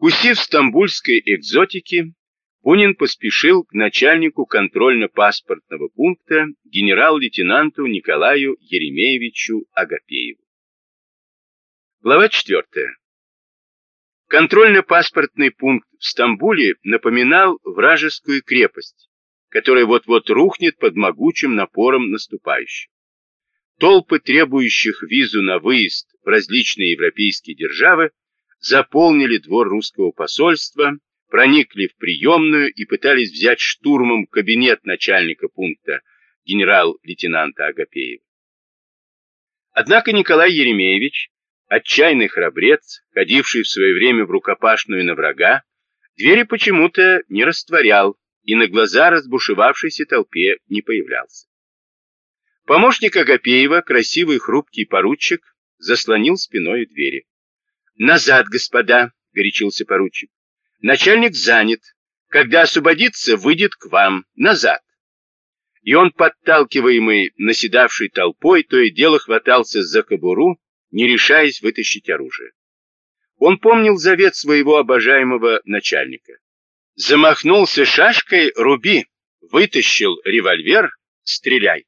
Вкусив стамбульской экзотики, Бунин поспешил к начальнику контрольно-паспортного пункта генерал-лейтенанту Николаю Еремеевичу Агапееву. Глава 4. Контрольно-паспортный пункт в Стамбуле напоминал вражескую крепость, которая вот-вот рухнет под могучим напором наступающих. Толпы, требующих визу на выезд в различные европейские державы, заполнили двор русского посольства, проникли в приемную и пытались взять штурмом кабинет начальника пункта генерал-лейтенанта Агапеева. Однако Николай Еремеевич, отчаянный храбрец, ходивший в свое время в рукопашную на врага, двери почему-то не растворял и на глаза разбушевавшейся толпе не появлялся. Помощник Агапеева, красивый хрупкий поручик, заслонил спиной двери. «Назад, господа!» — горячился поручик. «Начальник занят. Когда освободится, выйдет к вам. Назад!» И он, подталкиваемый наседавшей толпой, то и дело хватался за кобуру, не решаясь вытащить оружие. Он помнил завет своего обожаемого начальника. Замахнулся шашкой, руби, вытащил револьвер, стреляй.